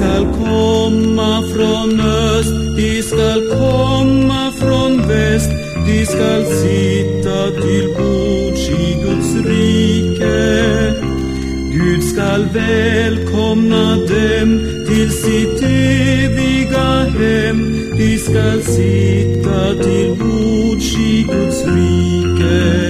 Skall komma från öst, de skall komma från väst, de skall sitta till bords i Guds rike. Gud skall välkomna dem till sitt eviga hem, de skall sitta till bords i Guds rike.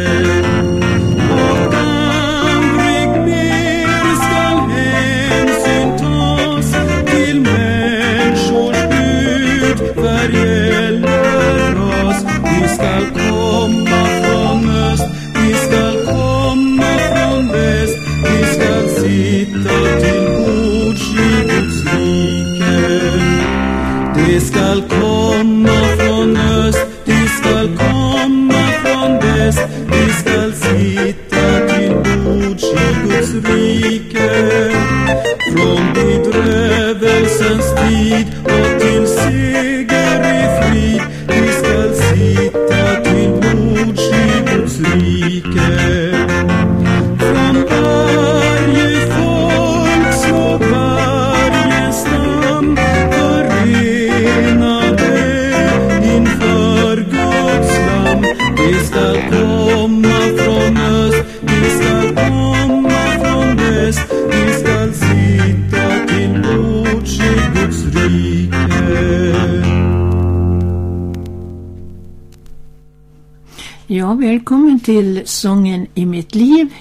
Sången i mitt liv.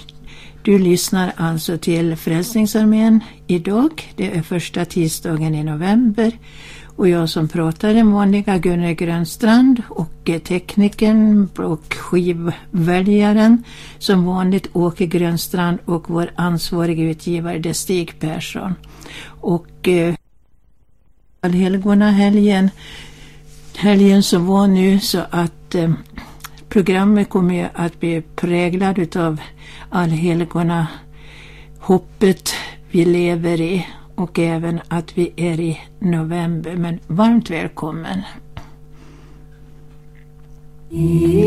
Du lyssnar alltså till Frälsningsarmén idag. Det är första tisdagen i november. Och jag som pratar är vanliga Gunnel Grönstrand och teknikern och skivväljaren som vanligt Åke Grönstrand och vår ansvarige utgivare det är Stig Persson. Och eh, allhelgona helgen, helgen som var nu så att eh, Programmet kommer ju att bli präglad utav allhelgona hoppet vi lever i och även att vi är i november. Men varmt välkommen! I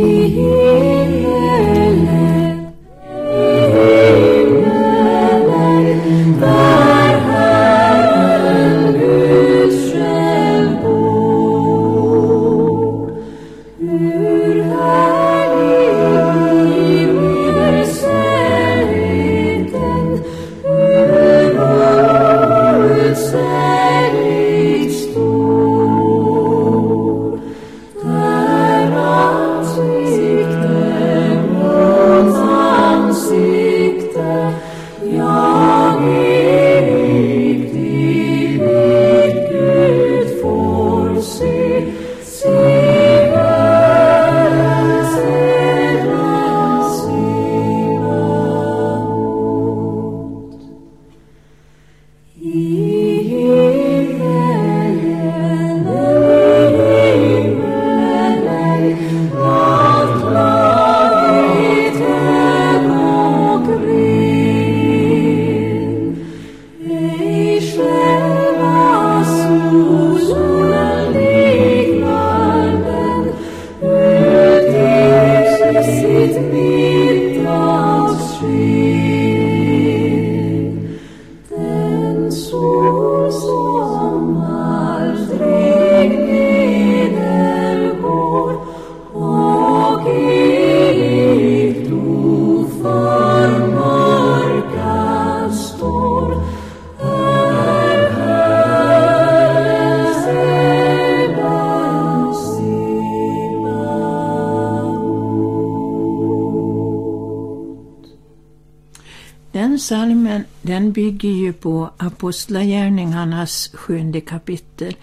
den bygger ju på Apostlagärningarnas sjunde kapitel.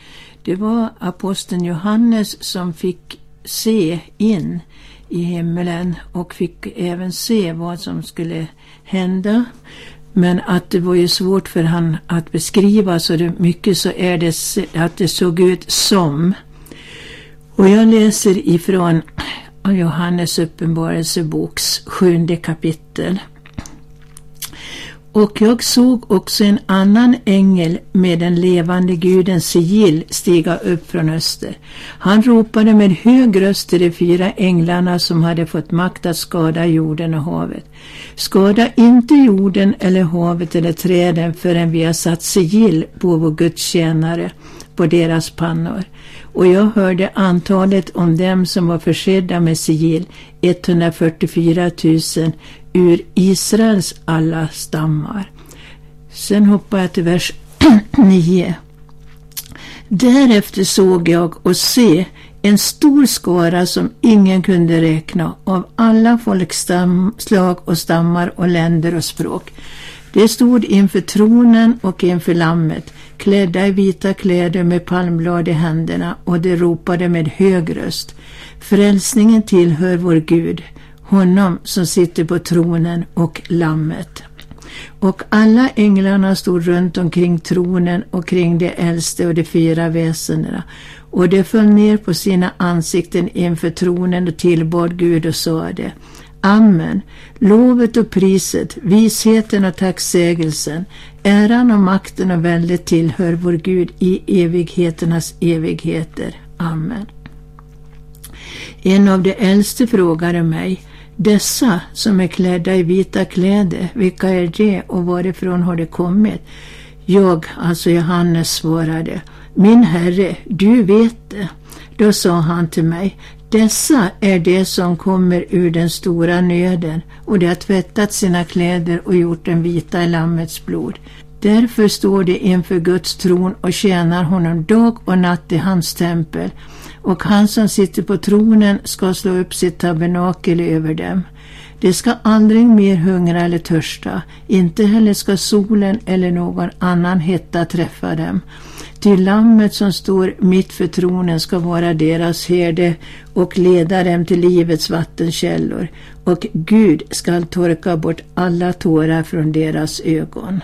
Det var aposteln Johannes som fick se in i himmelen och fick även se vad som skulle hända. Men att det var ju svårt för han att beskriva så det, mycket så är det att det såg ut som. Och jag läser ifrån Johannes uppenbarelseboks sjunde kapitel. Och jag såg också en annan ängel med den levande gudens sigill stiga upp från öster. Han ropade med hög röst till de fyra änglarna som hade fått makt att skada jorden och havet. Skada inte jorden eller havet eller träden förrän vi har satt sigill på vår Guds tjänare, på deras pannor. Och jag hörde antalet om dem som var försedda med sigill, 144 000 ur Israels alla stammar. Sen hoppar jag till vers 9. Därefter såg jag och se en stor skara som ingen kunde räkna av alla folkslag och stammar och länder och språk. De stod inför tronen och inför lammet, klädda i vita kläder med palmblad i händerna och de ropade med hög röst. Frälsningen tillhör vår Gud, honom som sitter på tronen och lammet. Och alla änglarna stod runt omkring tronen och kring de äldste och de fyra väsendena. Och de föll ner på sina ansikten inför tronen och tillbad Gud och sade Amen. Lovet och priset, visheten och tacksägelsen, äran och makten och väldet tillhör vår Gud i evigheternas evigheter. Amen. En av de äldste frågade mig, dessa som är klädda i vita kläder, vilka är det och varifrån har de kommit? Jag, alltså Johannes, svarade, min herre, du vet det. Då sa han till mig, dessa är de som kommer ur den stora nöden och de har tvättat sina kläder och gjort dem vita i Lammets blod. Därför står de inför Guds tron och tjänar honom dag och natt i hans tempel och han som sitter på tronen ska slå upp sitt tabernakel över dem. De ska aldrig mer hungra eller törsta, inte heller ska solen eller någon annan hetta träffa dem. Ty lammet som står mitt för tronen ska vara deras herde och leda dem till livets vattenkällor, och Gud skall torka bort alla tårar från deras ögon.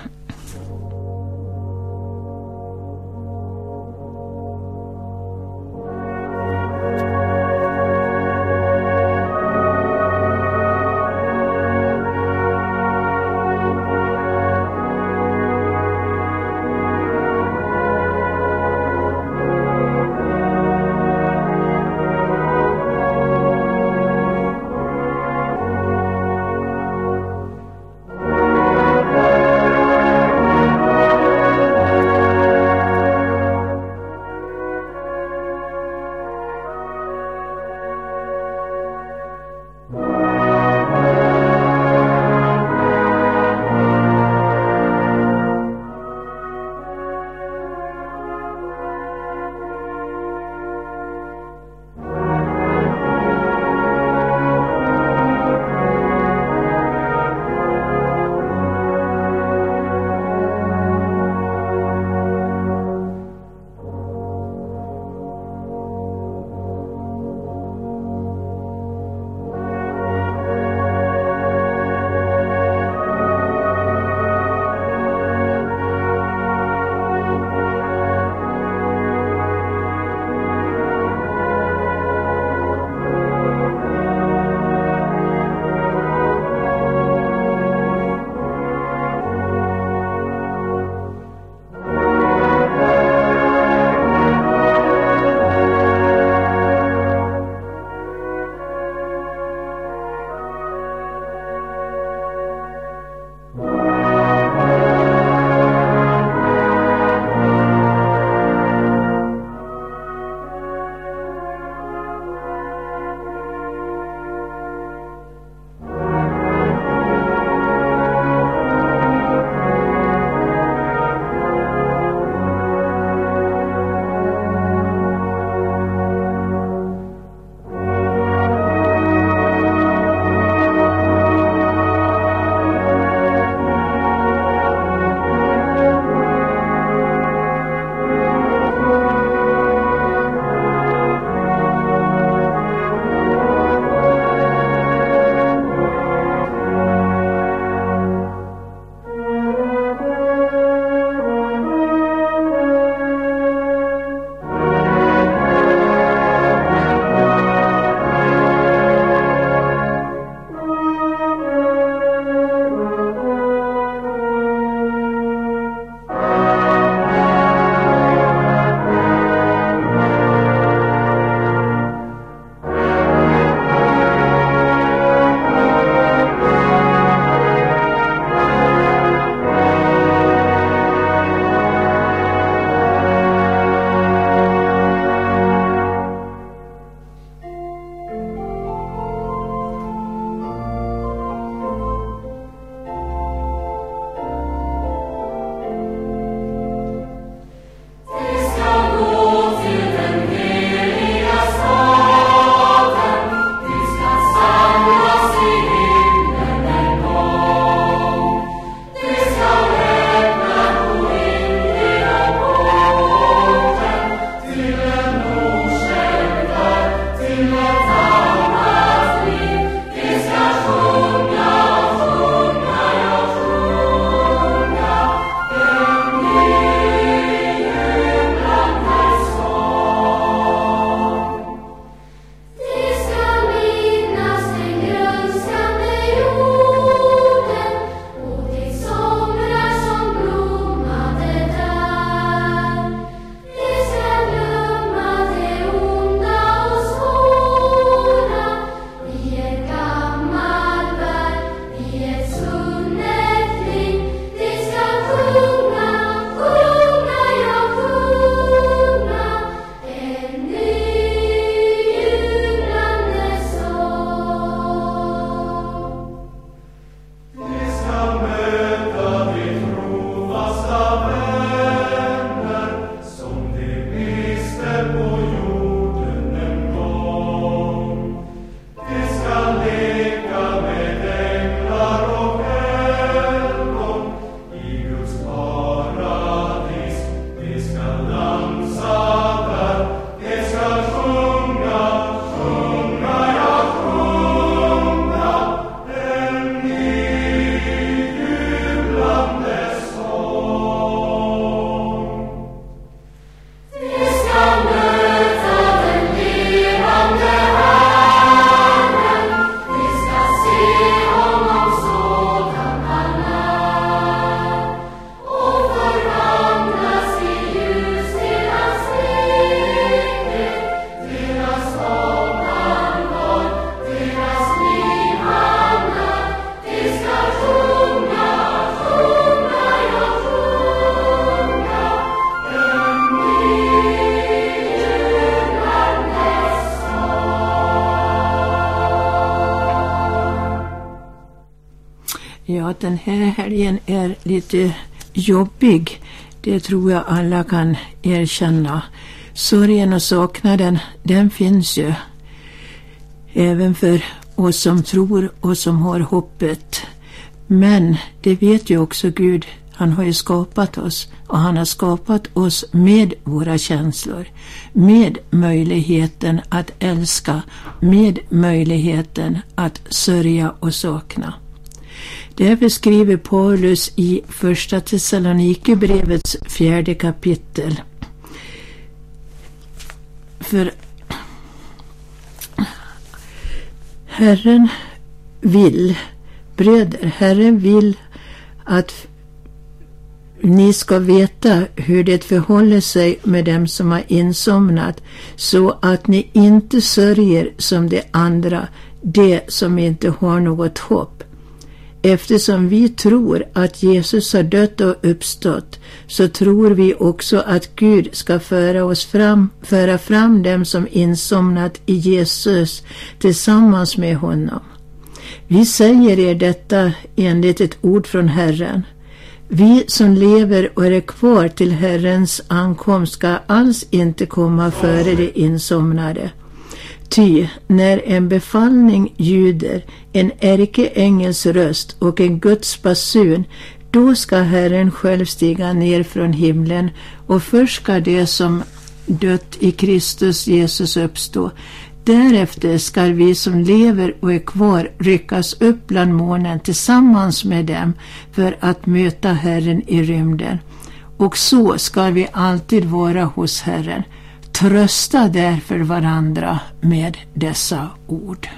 Sorgen helgen är lite jobbig, det tror jag alla kan erkänna. Sorgen och saknaden, den finns ju. Även för oss som tror och som har hoppet. Men det vet ju också Gud. Han har ju skapat oss och han har skapat oss med våra känslor. Med möjligheten att älska, med möjligheten att sörja och sakna. Det beskriver Paulus i Första Thessalonikerbrevets fjärde kapitel. För Herren vill, bröder, Herren vill att ni ska veta hur det förhåller sig med dem som har insomnat så att ni inte sörjer som de andra, de som inte har något hopp. Eftersom vi tror att Jesus har dött och uppstått så tror vi också att Gud ska föra oss fram, föra fram dem som insomnat i Jesus tillsammans med honom. Vi säger er detta enligt ett ord från Herren. Vi som lever och är kvar till Herrens ankomst ska alls inte komma före de insomnade. Ty när en befallning ljuder, en ärkeängels röst och en Guds basun, då ska Herren själv stiga ner från himlen och först ska det som dött i Kristus Jesus uppstå. Därefter skall vi som lever och är kvar ryckas upp bland månen tillsammans med dem för att möta Herren i rymden. Och så skall vi alltid vara hos Herren. Trösta därför varandra med dessa ord.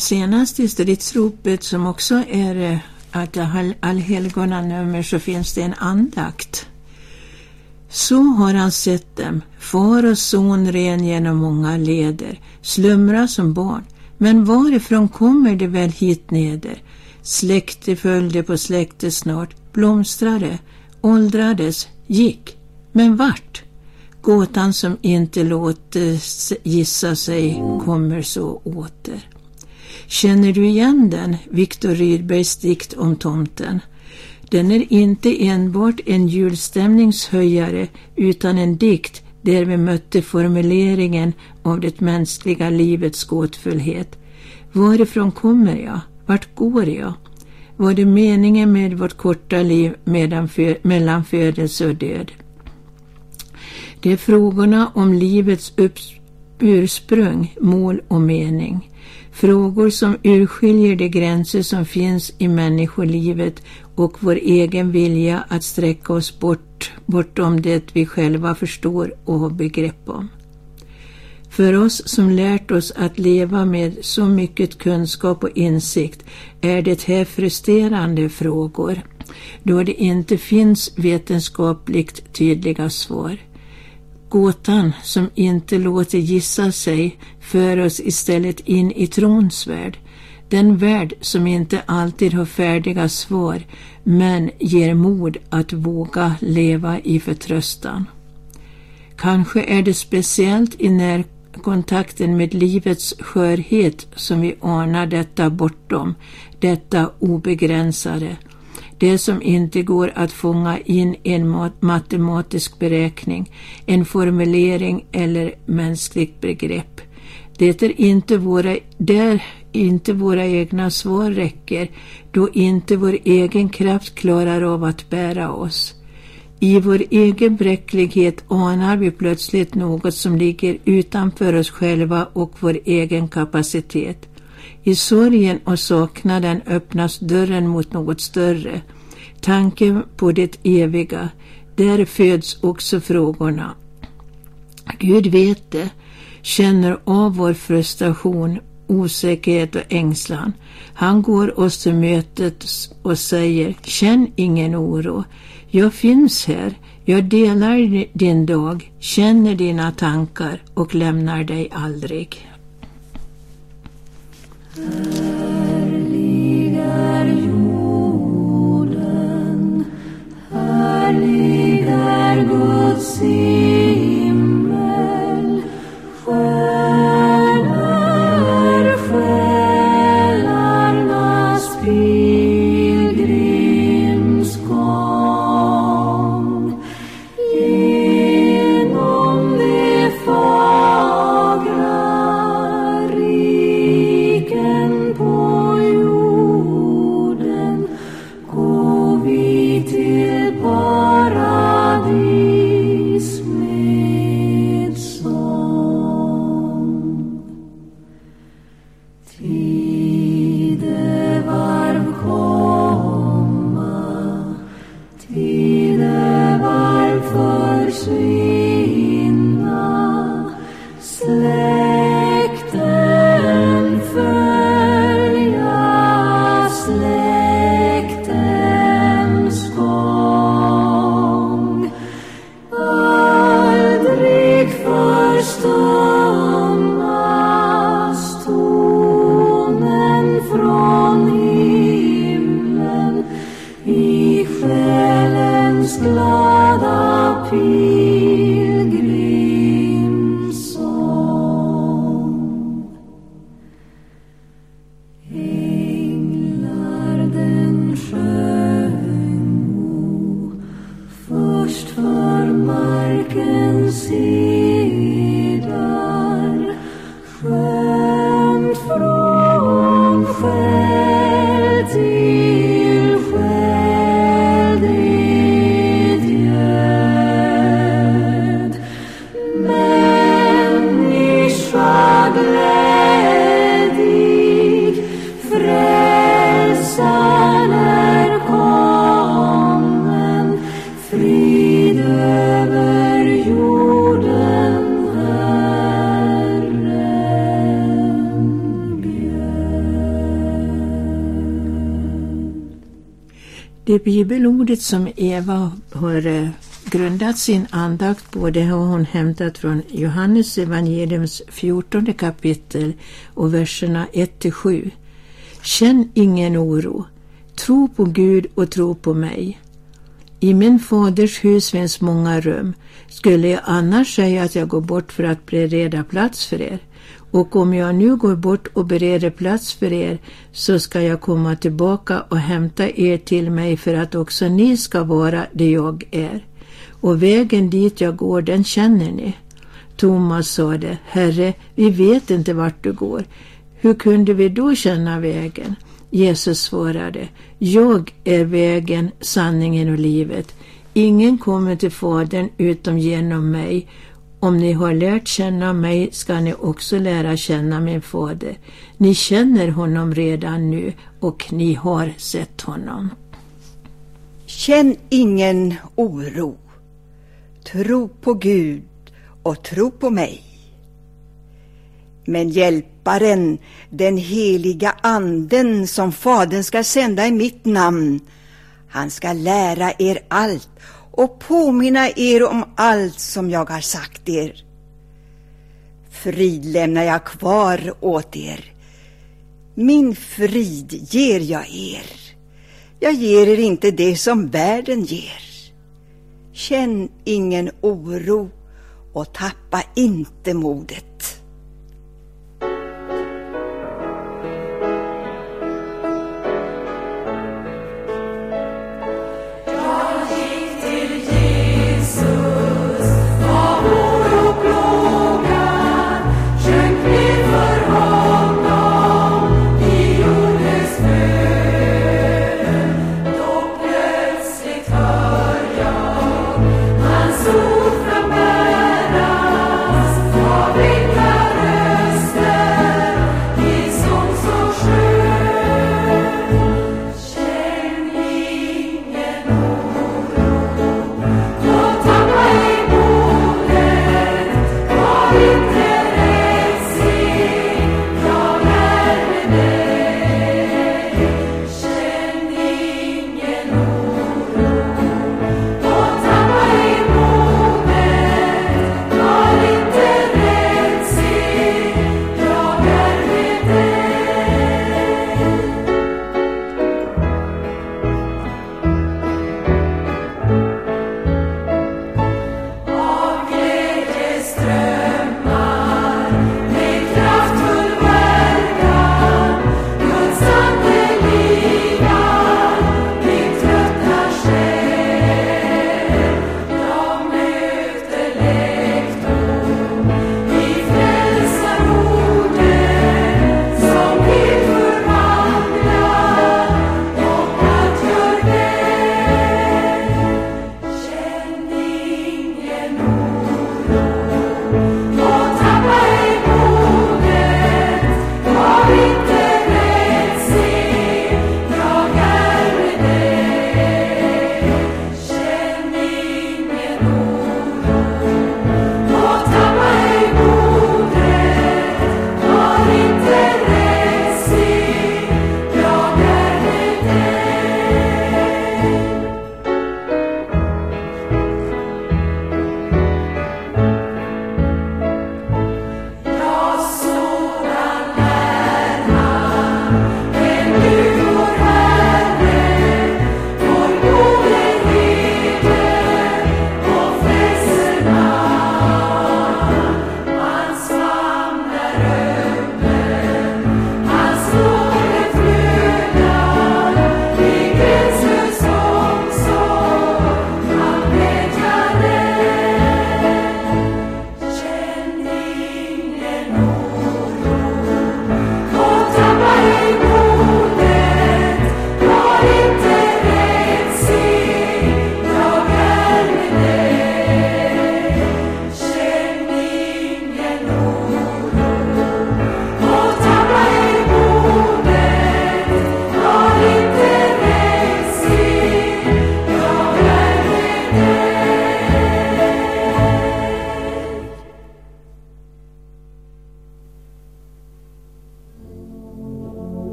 I senaste stridsropet som också är eh, att allhelgonanummer så finns det en andakt. Så har han sett dem, far och son ren genom många leder, slumra som barn. Men varifrån kommer de väl hit neder? Släkte följde på släkte snart, blomstrade, åldrades, gick. Men vart? Gåtan som inte låter eh, gissa sig kommer så åter. Känner du igen den, Viktor Rydbergs dikt om tomten? Den är inte enbart en julstämningshöjare utan en dikt där vi mötte formuleringen av det mänskliga livets gåtfullhet. Varifrån kommer jag? Vart går jag? Var det meningen med vårt korta liv mellan födelse och död? Det är frågorna om livets ursprung, mål och mening. Frågor som urskiljer de gränser som finns i människolivet och vår egen vilja att sträcka oss bort, bortom det vi själva förstår och har begrepp om. För oss som lärt oss att leva med så mycket kunskap och insikt är det här frustrerande frågor, då det inte finns vetenskapligt tydliga svar. Gåtan som inte låter gissa sig för oss istället in i trons värld, den värld som inte alltid har färdiga svar men ger mod att våga leva i förtröstan. Kanske är det speciellt i närkontakten med livets skörhet som vi anar detta bortom, detta obegränsade, det som inte går att fånga in i en matematisk beräkning, en formulering eller mänskligt begrepp. Det är inte våra, där inte våra egna svar räcker, då inte vår egen kraft klarar av att bära oss. I vår egen bräcklighet anar vi plötsligt något som ligger utanför oss själva och vår egen kapacitet. I sorgen och saknaden öppnas dörren mot något större. Tanken på det eviga. Där föds också frågorna. Gud vet det, känner av vår frustration, osäkerhet och ängslan. Han går oss till mötet och säger Känn ingen oro. Jag finns här. Jag delar din dag, känner dina tankar och lämnar dig aldrig. Härlig är jorden, härlig är Guds sida, Det bibelordet som Eva har eh, grundat sin andakt på det har hon hämtat från Johannes evangeliums 14 kapitel och verserna 1-7. Känn ingen oro. Tro på Gud och tro på mig. I min faders hus finns många rum. Skulle jag annars säga att jag går bort för att bereda plats för er? Och om jag nu går bort och bereder plats för er, så ska jag komma tillbaka och hämta er till mig för att också ni ska vara det jag är. Och vägen dit jag går, den känner ni. Thomas sade, Herre, vi vet inte vart du går. Hur kunde vi då känna vägen? Jesus svarade, jag är vägen, sanningen och livet. Ingen kommer till Fadern utom genom mig. Om ni har lärt känna mig ska ni också lära känna min fader. Ni känner honom redan nu och ni har sett honom. Känn ingen oro. Tro på Gud och tro på mig. Men Hjälparen, den heliga Anden som Fadern ska sända i mitt namn, han ska lära er allt och påminna er om allt som jag har sagt er. Frid lämnar jag kvar åt er. Min frid ger jag er. Jag ger er inte det som världen ger. Känn ingen oro och tappa inte modet.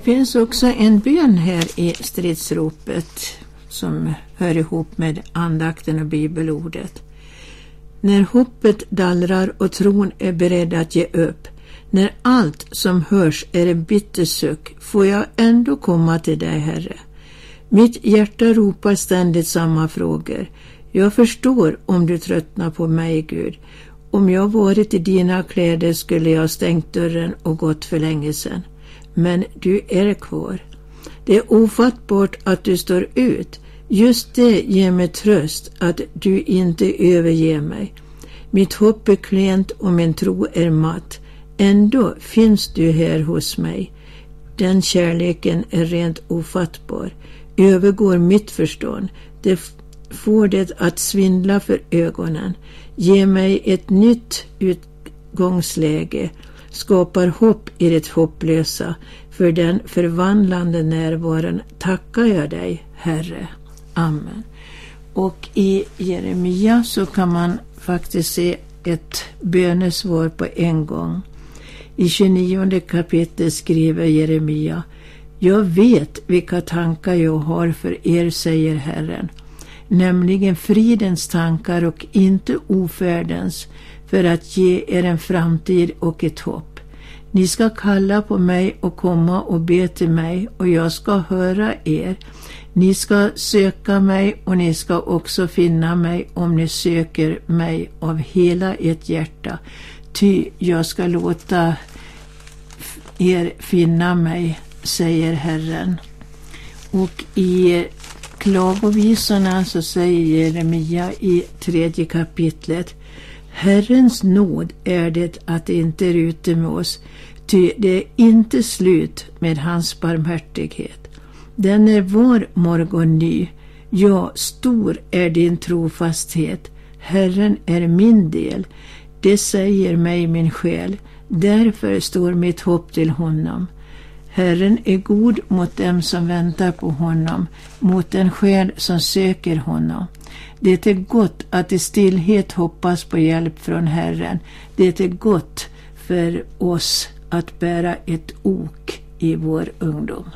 Det finns också en bön här i stridsropet som hör ihop med andakten och bibelordet. När hoppet dallrar och tron är beredd att ge upp, när allt som hörs är en bitter suck, får jag ändå komma till dig, Herre. Mitt hjärta ropar ständigt samma frågor. Jag förstår om du tröttnar på mig, Gud. Om jag varit i dina kläder skulle jag stängt dörren och gått för länge sedan. Men du är kvar. Det är ofattbart att du står ut. Just det ger mig tröst att du inte överger mig. Mitt hopp är klent och min tro är matt. Ändå finns du här hos mig. Den kärleken är rent ofattbar, övergår mitt förstånd. Det får det att svindla för ögonen, ger mig ett nytt utgångsläge, skapar hopp i det hopplösa. För den förvandlande närvaron tackar jag dig, Herre. Amen. Och i Jeremia så kan man faktiskt se ett bönesvar på en gång. I 29 kapitlet skriver Jeremia Jag vet vilka tankar jag har för er, säger Herren, nämligen fridens tankar och inte ofärdens, för att ge er en framtid och ett hopp. Ni ska kalla på mig och komma och be till mig, och jag ska höra er. Ni ska söka mig och ni ska också finna mig om ni söker mig av hela ert hjärta. Ty jag ska låta er finna mig, säger Herren. Och i klagovisorna så säger Jeremia i tredje kapitlet Herrens nåd är det att det inte är ute med oss, ty det är inte slut med hans barmhärtighet. Den är var morgon ny. Ja, stor är din trofasthet. Herren är min del. Det säger mig min själ. Därför står mitt hopp till honom. Herren är god mot dem som väntar på honom, mot den själ som söker honom. Det är gott att i stillhet hoppas på hjälp från Herren. Det är gott för oss att bära ett ok i vår ungdom.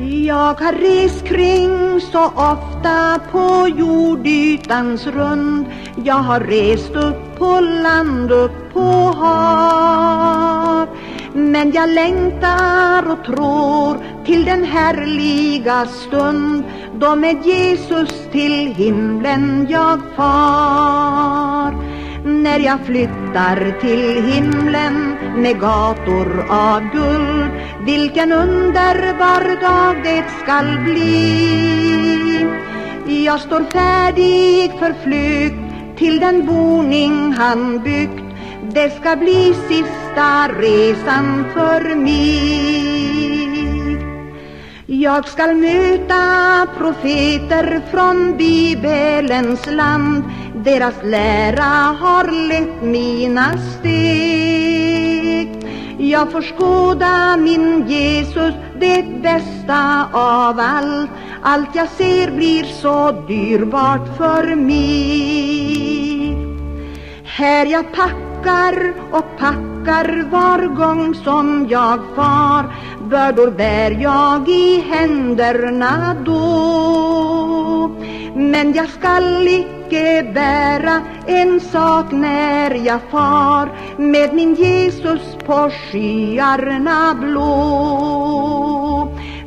Jag har rest kring så ofta på jordytans rund. Jag har rest upp på land, upp på hav. Men jag längtar och tror till den härliga stund Då med Jesus till himlen jag far när jag flyttar till himlen med gator av guld. Vilken underbar dag det skall bli. Jag står färdig för flykt till den boning han byggt. Det ska bli sista resan för mig. Jag skall möta profeter från Bibelens land deras lära har lett mina steg. Jag får skåda min Jesus, det bästa av allt. Allt jag ser blir så dyrbart för mig. Här jag packar och packar var gång som jag far. Bördor bär jag i händerna då. Men jag skall icke icke bära en sak när jag far. Med min Jesus på skyarna blå.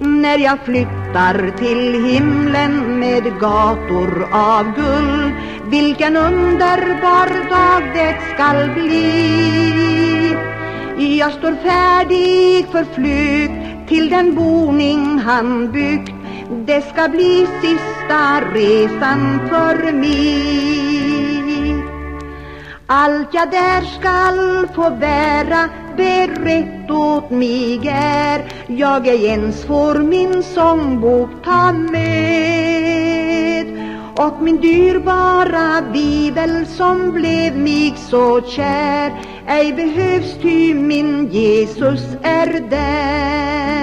När jag flyttar till himlen med gator av guld. Vilken underbar dag det skall bli. Jag står färdig för flykt till den boning han byggt. Det ska bli sista resan för mig. Allt jag där skall få bära berett åt mig är. Jag ej ens får min sångbok ta med. Och min dyrbara bibel som blev mig så kär ej behövs ty min Jesus är där.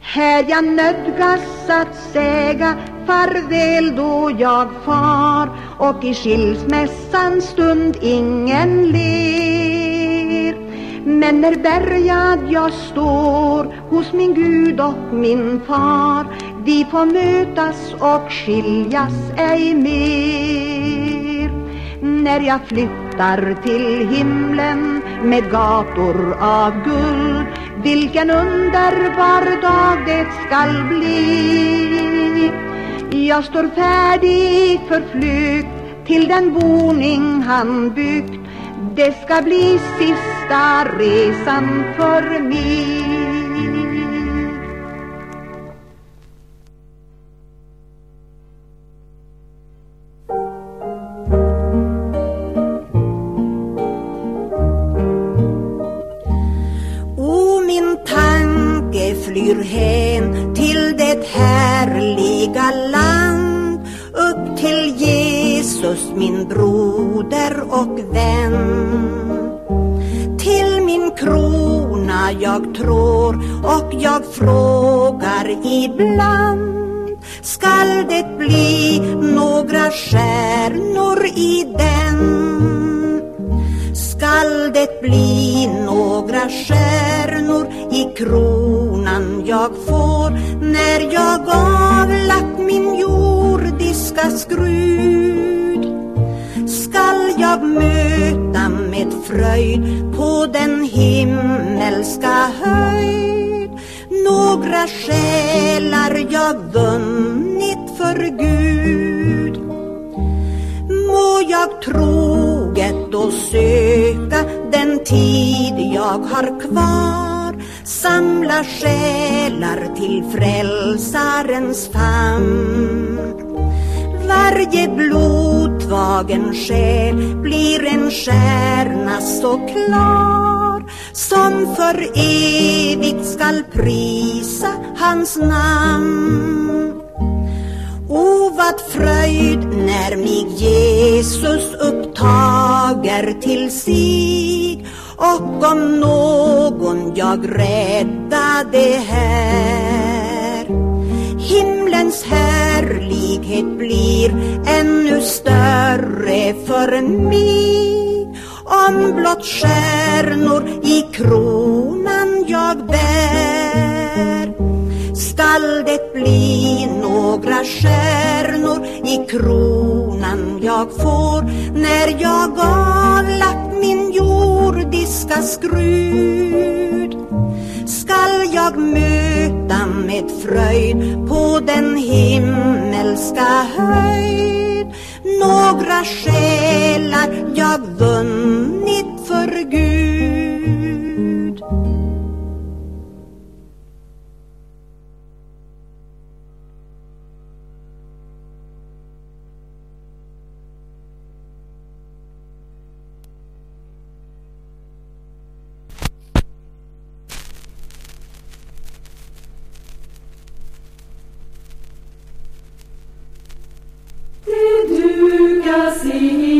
Här jag nödgas att säga farväl då jag far och i skilsmässans stund ingen ler. Men när bärgad jag står hos min Gud och min far vi får mötas och skiljas ej mer. När jag flyttar till himlen med gator av guld vilken underbar dag det skall bli. Jag står färdig för flykt till den boning han byggt. Det ska bli sista resan för mig. O min tanke flyr hän till det härliga land Jesus min broder och vän. Till min krona jag tror och jag frågar ibland. Skall det bli några stjärnor i den? Skall det bli några stjärnor i kronan jag får när jag avlagt min jordiska skruv? Jag möta med fröjd på den himmelska höjd. Några själar jag vunnit för Gud. Må jag troget och söka den tid jag har kvar. Samla själar till frälsarens famn varje blodtvagen själ blir en stjärna så klar som för evigt skall prisa hans namn. O vad fröjd när mig Jesus upptager till sig och om någon jag räddade här. Himlens härlighet blir ännu större för mig. Om blott stjärnor i kronan jag bär skall det bli några stjärnor i kronan jag får. När jag avlagt min jordiska skruv skall jag möta med fröjd på den himmelska höjd? Några själar jag vunnit för Gud. Sing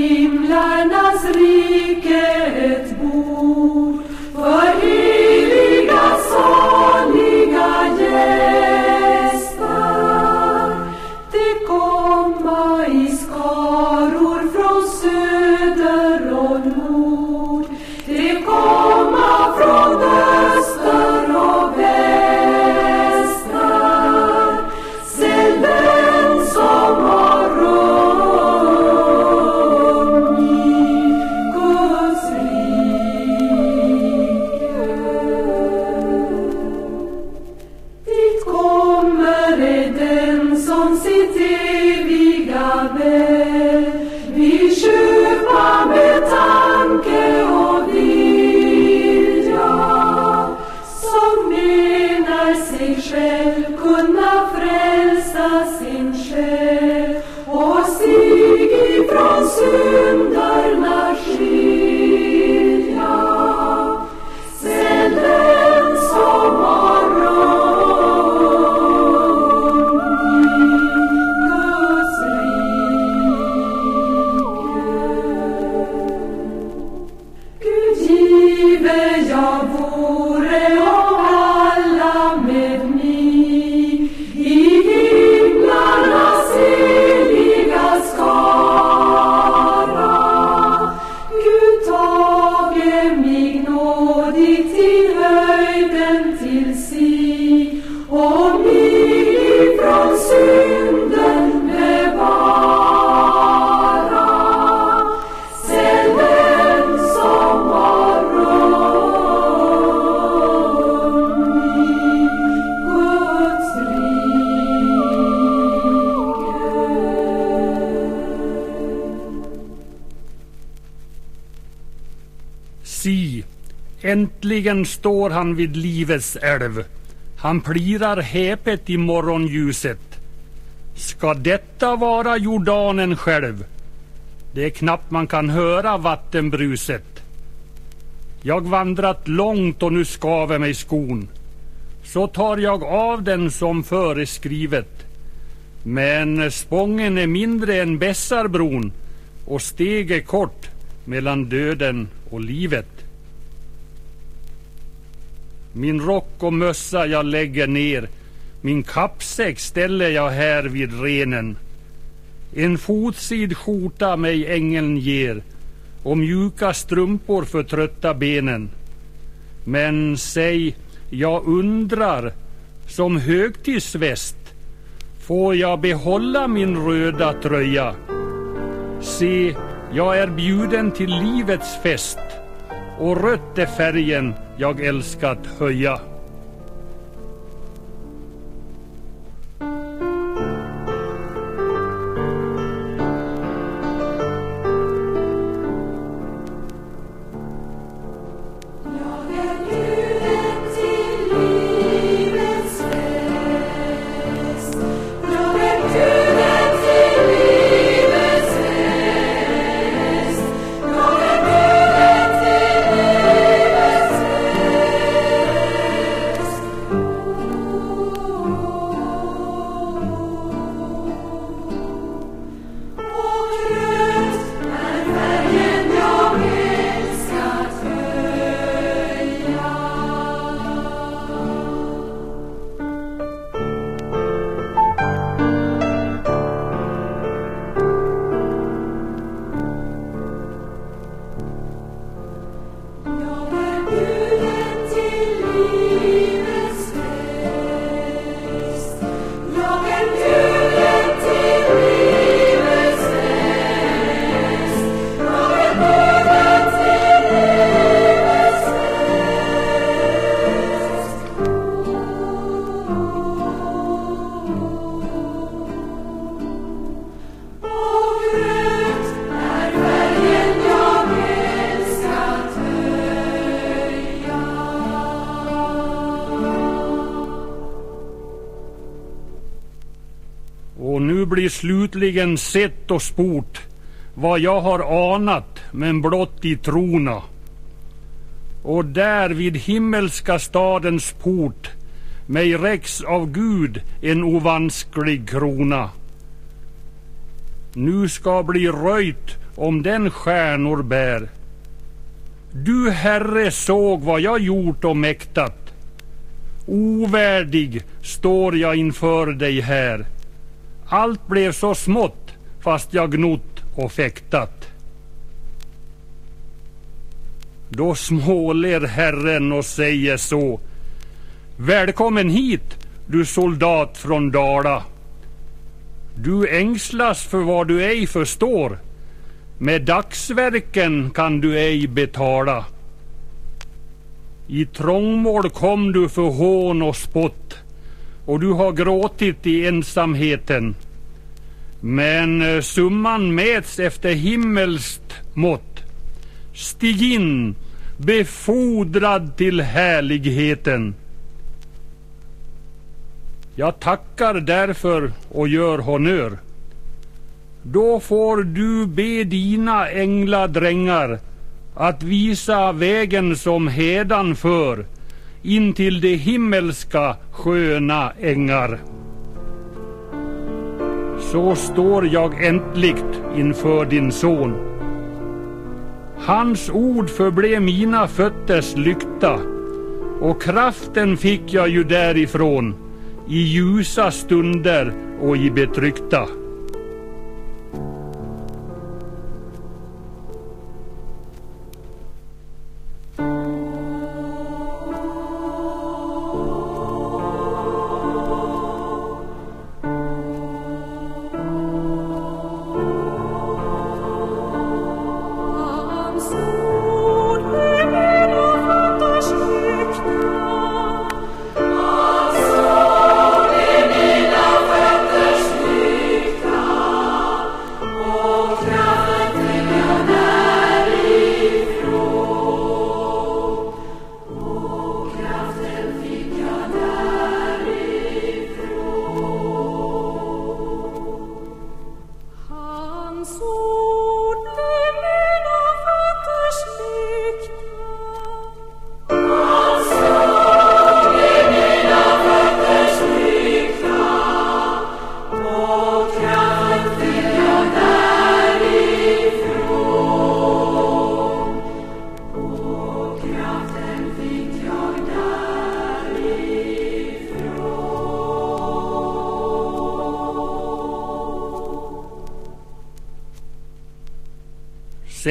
Äntligen står han vid livets älv. Han plirar häpet i morgonljuset. Ska detta vara Jordanen själv? Det är knappt man kan höra vattenbruset. Jag vandrat långt och nu skaver mig skon. Så tar jag av den som föreskrivet. Men spången är mindre än Bessarbron och steg är kort mellan döden och livet. Min rock och mössa jag lägger ner, min kappsäck ställer jag här vid renen. En fotsid skjorta mig ängeln ger och mjuka strumpor för trötta benen. Men säg, jag undrar, som högtidsväst, får jag behålla min röda tröja? Se, jag är bjuden till livets fest och rött är färgen jag älskar att höja. Ju slutligen sett och sport vad jag har anat men blott i trona. Och där vid himmelska stadens port mig räcks av Gud en ovansklig krona. Nu ska bli röjt om den stjärnor bär. Du, Herre, såg vad jag gjort och mäktat. Ovärdig står jag inför dig här. Allt blev så smått fast jag gnott och fäktat. Då småler Herren och säger så. Välkommen hit, du soldat från Dala. Du ängslas för vad du ej förstår. Med dagsverken kan du ej betala. I trångmål kom du för hån och spott och du har gråtit i ensamheten. Men eh, summan mäts efter himmelskt mått. Stig in, befordrad till härligheten. Jag tackar därför och gör honör. Då får du be dina ängladrängar att visa vägen som hädan för in till de himmelska sköna ängar. Så står jag äntligt inför din son. Hans ord förblev mina fötters lykta och kraften fick jag ju därifrån i ljusa stunder och i betryckta.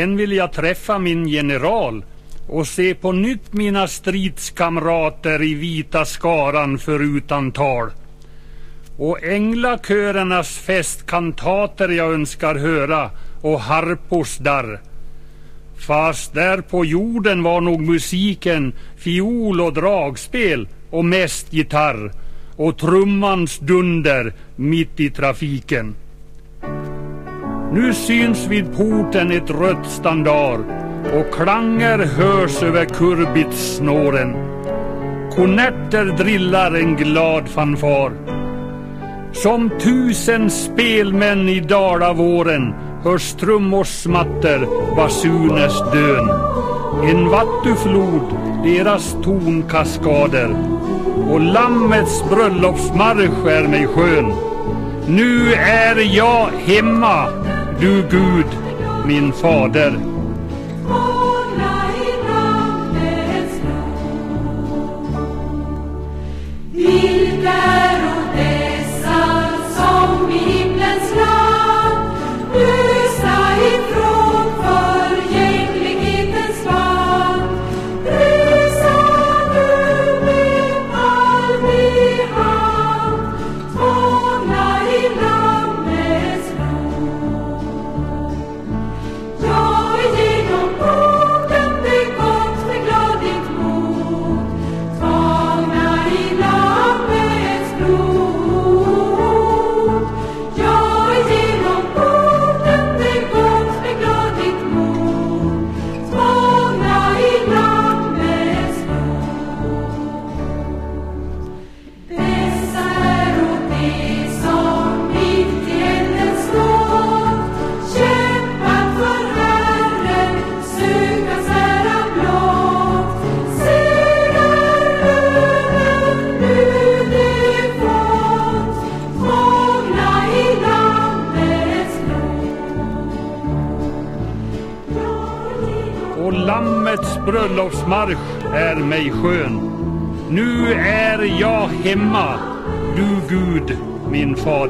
Sen vill jag träffa min general och se på nytt mina stridskamrater i vita skaran förutan tal. Och änglakörernas festkantater jag önskar höra och harpors darr. Fast där på jorden var nog musiken fiol och dragspel och mest gitarr och trummans dunder mitt i trafiken. Nu syns vid porten ett rött standard och klanger hörs över kurbitssnåren. Kornetter drillar en glad fanfar. Som tusen spelmän i dalavåren hörs trummors smatter, basuners dön. En vattuflod, deras tonkaskader och lammets bröllopsmarsch är mig skön. Nu är jag hemma, du Gud, min fader.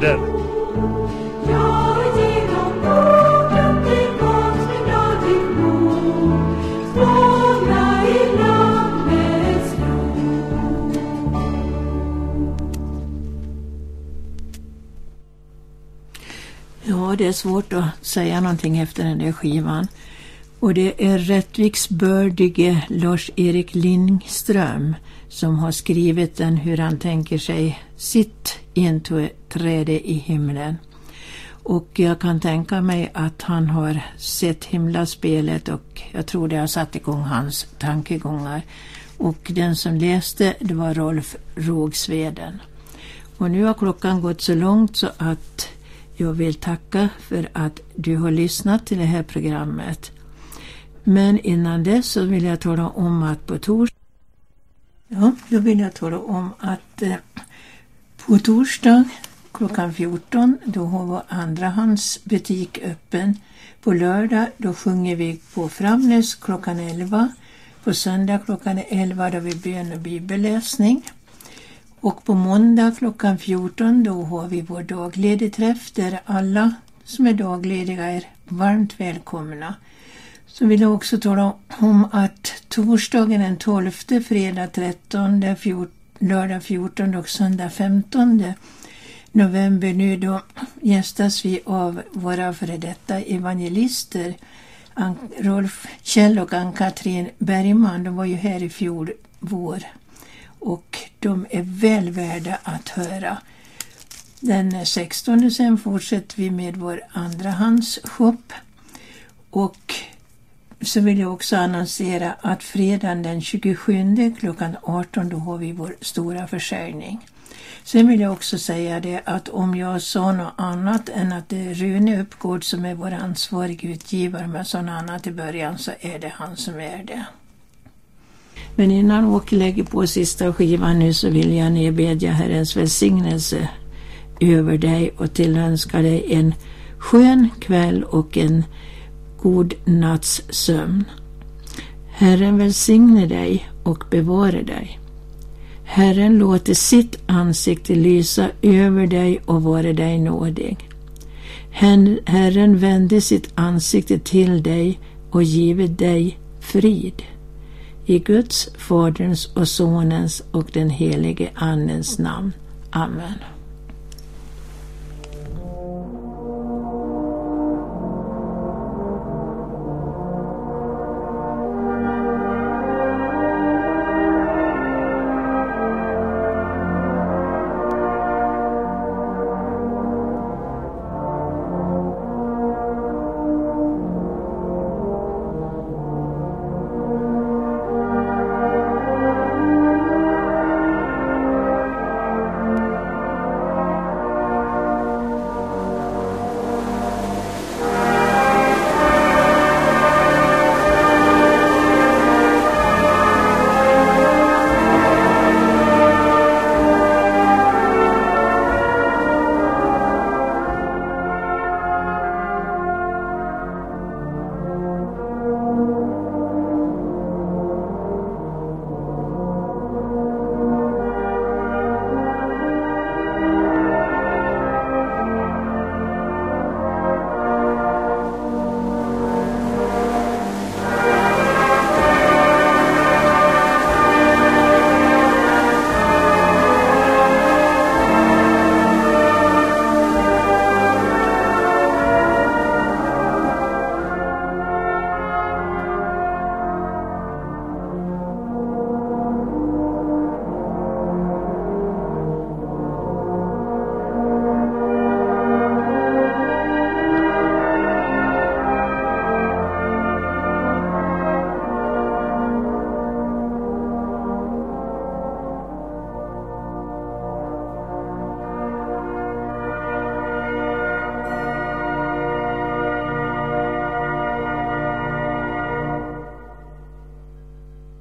Blod. Ja, det är svårt att säga någonting efter den där skivan. Och det är rättviksbördige Lars-Erik Lindström som har skrivit den hur han tänker sig sitt inträde i himlen. Och jag kan tänka mig att han har sett himlaspelet och jag tror det har satt igång hans tankegångar. Och den som läste det var Rolf Rågsveden. Och nu har klockan gått så långt så att jag vill tacka för att du har lyssnat till det här programmet. Men innan dess så vill jag tala om att på torsdag Ja, då vill jag tala om att eh, på torsdag klockan 14 då har vår andrahandsbutik öppen. På lördag då sjunger vi på Framnäs klockan 11. På söndag klockan 11 då har vi bön och bibelläsning. Och på måndag klockan 14 då har vi vår dagledigträff där alla som är daglediga är varmt välkomna. Så vill jag också tala om att torsdagen den 12, fredag 13, fjort, lördag 14 och söndag 15 november nu då gästas vi av våra före detta evangelister Rolf Kjell och Ann-Katrin Bergman. De var ju här i fjol vår och de är väl värda att höra. Den 16 sen fortsätter vi med vår andrahandsshop och så vill jag också annonsera att fredagen den 27 klockan 18 då har vi vår stora försäljning. Sen vill jag också säga det att om jag sa något annat än att det är Rune Uppgård som är vår ansvarig utgivare, men sa något annat i början så är det han som är det. Men innan Åke lägger på sista skivan nu så vill jag nedbedja Herrens välsignelse över dig och tillönska dig en skön kväll och en god natts sömn. Herren välsigne dig och bevare dig. Herren låter sitt ansikte lysa över dig och vare dig nådig. Herren vände sitt ansikte till dig och give dig frid. I Guds, Faderns och Sonens och den helige Andens namn. Amen.